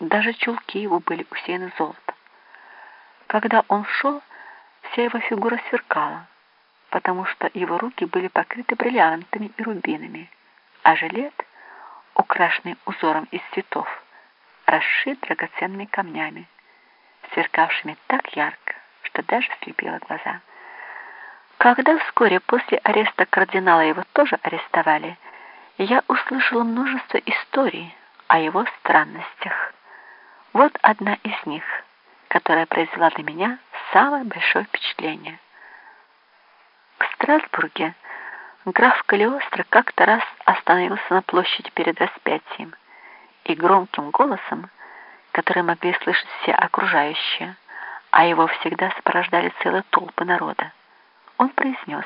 Даже чулки его были усеяны золотом. Когда он шел, вся его фигура сверкала, потому что его руки были покрыты бриллиантами и рубинами, а жилет, украшенный узором из цветов, расшит драгоценными камнями, сверкавшими так ярко, что даже слепило глаза. Когда вскоре после ареста кардинала его тоже арестовали, я услышала множество историй о его странностях. Вот одна из них, которая произвела на меня самое большое впечатление. В Страсбурге граф Калиостро как-то раз остановился на площади перед распятием и громким голосом, который могли слышать все окружающие, а его всегда сопровождали целые толпы народа, он произнес,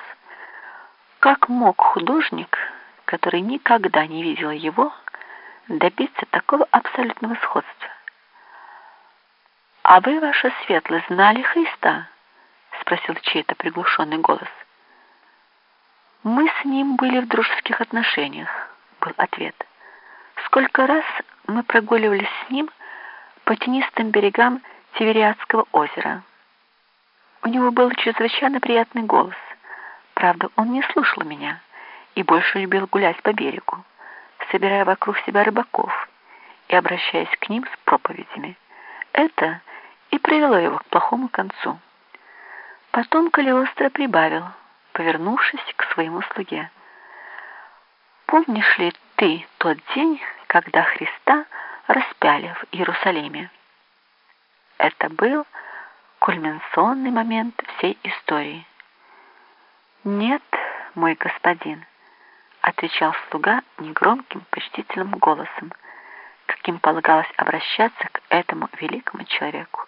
как мог художник, который никогда не видел его, добиться такого абсолютного сходства. «А вы, ваша светлость, знали Христа?» — спросил чей-то приглушенный голос. «Мы с ним были в дружеских отношениях», — был ответ. «Сколько раз мы прогуливались с ним по тенистым берегам Тивериадского озера». У него был чрезвычайно приятный голос. Правда, он не слушал меня и больше любил гулять по берегу, собирая вокруг себя рыбаков и обращаясь к ним с проповедями. Это и привело его к плохому концу. Потом Калиостро прибавил, повернувшись к своему слуге. «Помнишь ли ты тот день, когда Христа распяли в Иерусалиме?» Это был кульминационный момент всей истории. «Нет, мой господин», — отвечал слуга негромким, почтительным голосом, каким полагалось обращаться к этому великому человеку.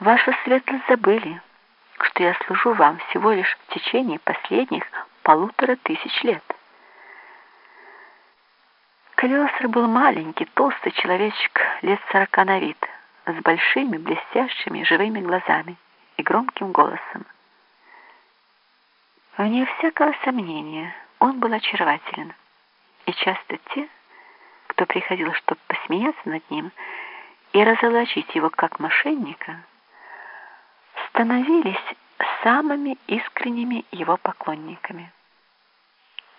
«Ваша светлость забыли, что я служу вам всего лишь в течение последних полутора тысяч лет». Калиостро был маленький, толстый человечек лет сорока на вид — с большими, блестящими, живыми глазами и громким голосом. Вне всякого сомнения, он был очарователен, и часто те, кто приходил, чтобы посмеяться над ним и разоблачить его как мошенника, становились самыми искренними его поклонниками.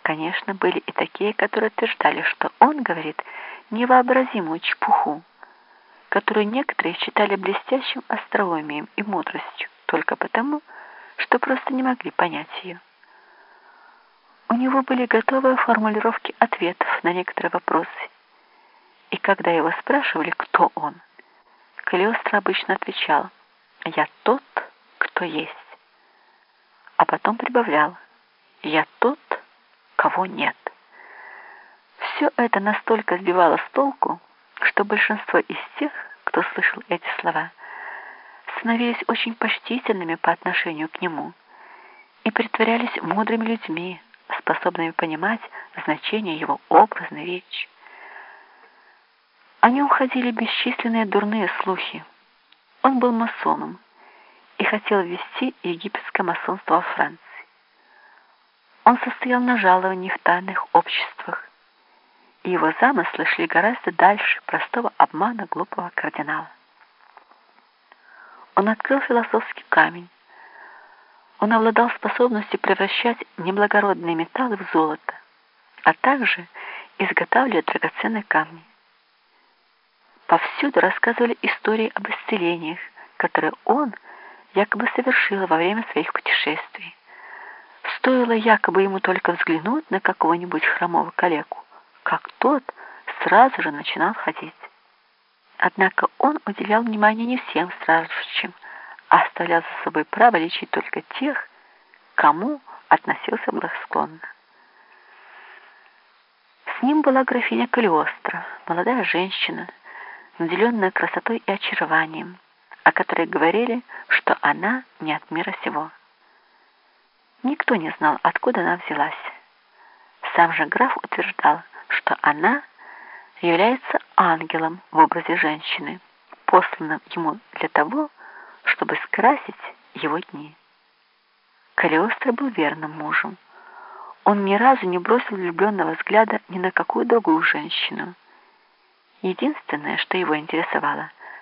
Конечно, были и такие, которые утверждали, что он говорит невообразимую чепуху, которую некоторые считали блестящим остроумием и мудростью только потому, что просто не могли понять ее. У него были готовые формулировки ответов на некоторые вопросы, и когда его спрашивали, кто он, Калиостро обычно отвечал «Я тот, кто есть», а потом прибавлял «Я тот, кого нет». Все это настолько сбивало с толку, что большинство из тех, кто слышал эти слова, становились очень почтительными по отношению к нему и притворялись мудрыми людьми, способными понимать значение его образной речи. О нем бесчисленные дурные слухи. Он был масоном и хотел ввести египетское масонство во Франции. Он состоял на жаловании в тайных обществах, и его замыслы шли гораздо дальше простого обмана глупого кардинала. Он открыл философский камень. Он обладал способностью превращать неблагородные металлы в золото, а также изготавливать драгоценные камни. Повсюду рассказывали истории об исцелениях, которые он якобы совершил во время своих путешествий. Стоило якобы ему только взглянуть на какого-нибудь хромого калеку, как тот сразу же начинал ходить. Однако он уделял внимание не всем страждущим, а оставлял за собой право лечить только тех, кому относился благосклонно. С ним была графиня Калиостро, молодая женщина, наделенная красотой и очарованием, о которой говорили, что она не от мира сего. Никто не знал, откуда она взялась. Сам же граф утверждал, что она является ангелом в образе женщины, посланным ему для того, чтобы скрасить его дни. Калиостро был верным мужем. Он ни разу не бросил влюбленного взгляда ни на какую другую женщину. Единственное, что его интересовало –